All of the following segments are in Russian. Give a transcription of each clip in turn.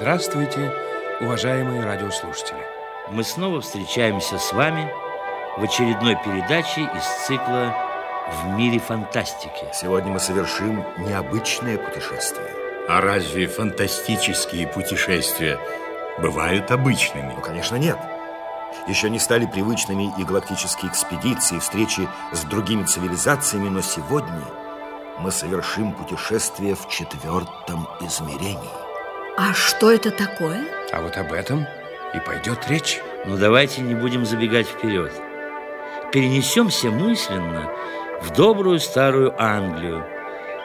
Здравствуйте, уважаемые радиослушатели. Мы снова встречаемся с вами в очередной передаче из цикла «В мире фантастики». Сегодня мы совершим необычное путешествие. А разве фантастические путешествия бывают обычными? Ну, конечно, нет. Еще не стали привычными и галактические экспедиции, встречи с другими цивилизациями, но сегодня мы совершим путешествие в четвертом измерении. А что это такое? А вот об этом и пойдет речь. Но давайте не будем забегать вперед. Перенесемся мысленно в добрую старую Англию.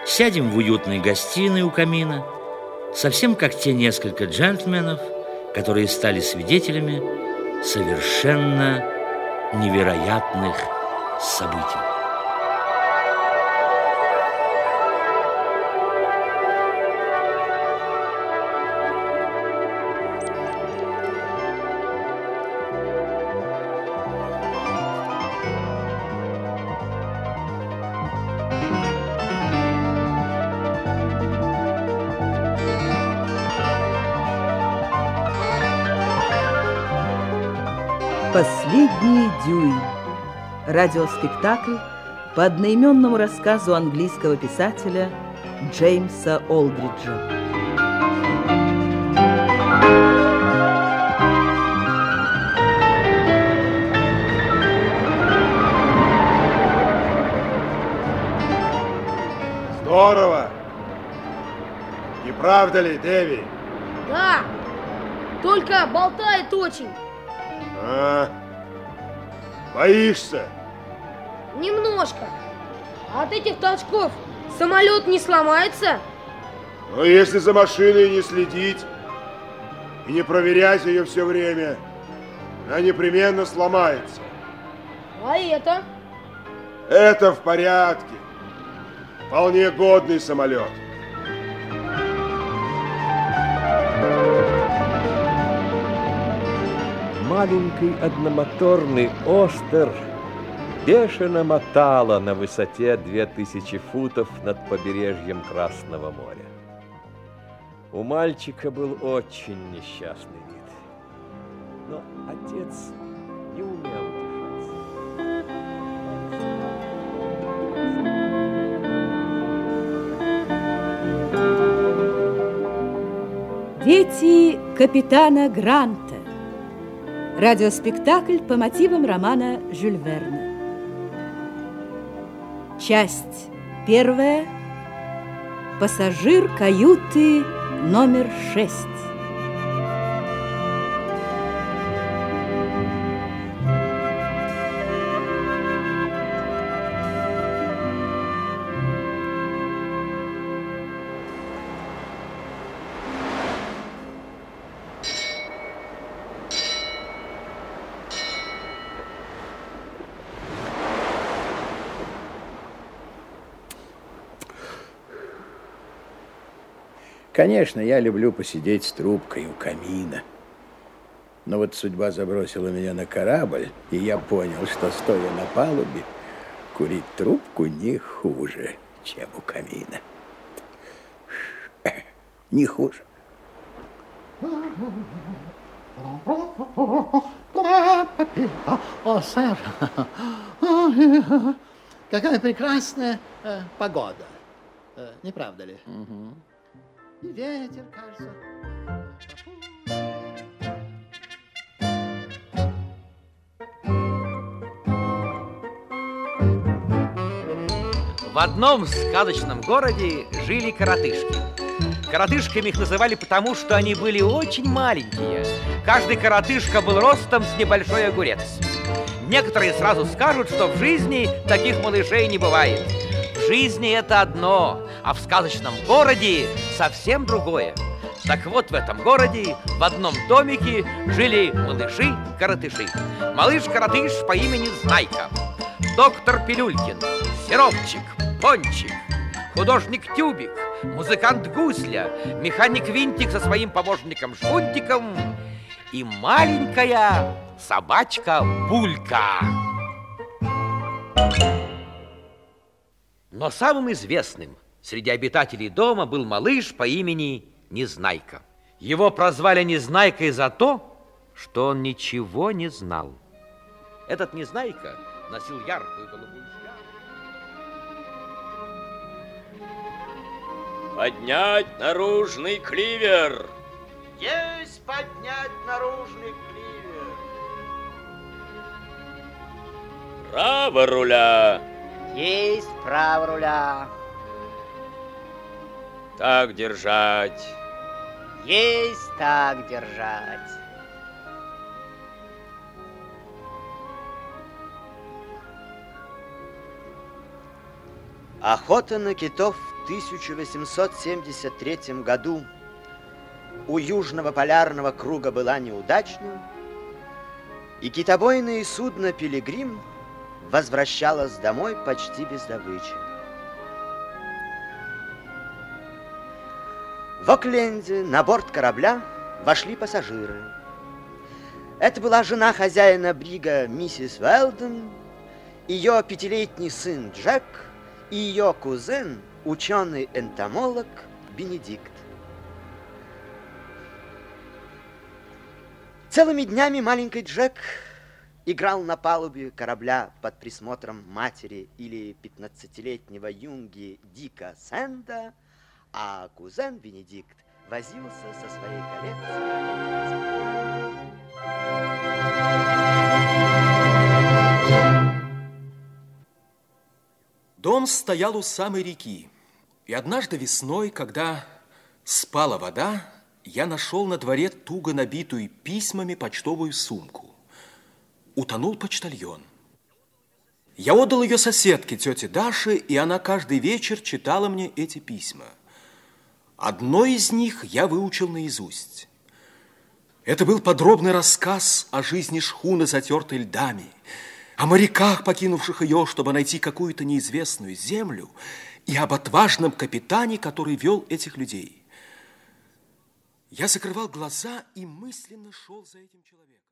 Сядем в уютной гостиной у камина, совсем как те несколько джентльменов, которые стали свидетелями совершенно невероятных событий. Последний дюйм. Радиоспектакль по одноименному рассказу английского писателя Джеймса Олдриджа. Здорово! Не правда ли, Дэви? Да, только болтает очень. А? Боишься? Немножко. От этих толчков самолет не сломается? Но если за машиной не следить и не проверять ее все время, она непременно сломается. А это? Это в порядке. Вполне годный самолет. Маленький одномоторный Остер бешено мотала на высоте 2000 футов над побережьем Красного моря. У мальчика был очень несчастный вид. Но отец не умел. Дети капитана Гранта. Радиоспектакль по мотивам романа Жюль Верна. Часть первая. Пассажир каюты номер шесть. Конечно, я люблю посидеть с трубкой у камина. Но вот судьба забросила меня на корабль, и я понял, что, стоя на палубе, курить трубку не хуже, чем у камина. Не хуже. О, сэр, какая прекрасная э, погода. Э, не правда ли? И ветер, кажется. В одном сказочном городе жили коротышки. Коротышками их называли потому, что они были очень маленькие. Каждый коротышка был ростом с небольшой огурец. Некоторые сразу скажут, что в жизни таких малышей не бывает. Жизни это одно, а в сказочном городе совсем другое. Так вот, в этом городе, в одном домике, жили малыши-коротыши. Малыш-коротыш по имени Знайка, доктор Пилюлькин, Сиропчик, Пончик, художник Тюбик, музыкант Гусля, механик Винтик со своим помощником Швунтиком и маленькая собачка Булька. Но самым известным среди обитателей дома был малыш по имени Незнайка. Его прозвали Незнайкой за то, что он ничего не знал. Этот Незнайка носил яркую голубую шляпу. Поднять наружный кливер! Есть поднять наружный кливер! Право руля! Есть право руля! Так держать! Есть так держать! Охота на китов в 1873 году у Южного полярного круга была неудачна, и китобойное судно «Пилигрим» возвращалось домой почти без добычи. В Окленде на борт корабля вошли пассажиры. Это была жена хозяина брига миссис Велден, ее пятилетний сын Джек и ее кузен, ученый-энтомолог Бенедикт. Целыми днями маленький Джек играл на палубе корабля под присмотром матери или пятнадцатилетнего юнги Дика Сэнда, а кузен Бенедикт возился со своей коллекцией. Дом стоял у самой реки. И однажды весной, когда спала вода, я нашел на дворе туго набитую письмами почтовую сумку. Утонул почтальон. Я отдал ее соседке, тете Даше, и она каждый вечер читала мне эти письма. Одно из них я выучил наизусть. Это был подробный рассказ о жизни шхуны, затертой льдами, о моряках, покинувших ее, чтобы найти какую-то неизвестную землю, и об отважном капитане, который вел этих людей. Я закрывал глаза и мысленно шел за этим человеком.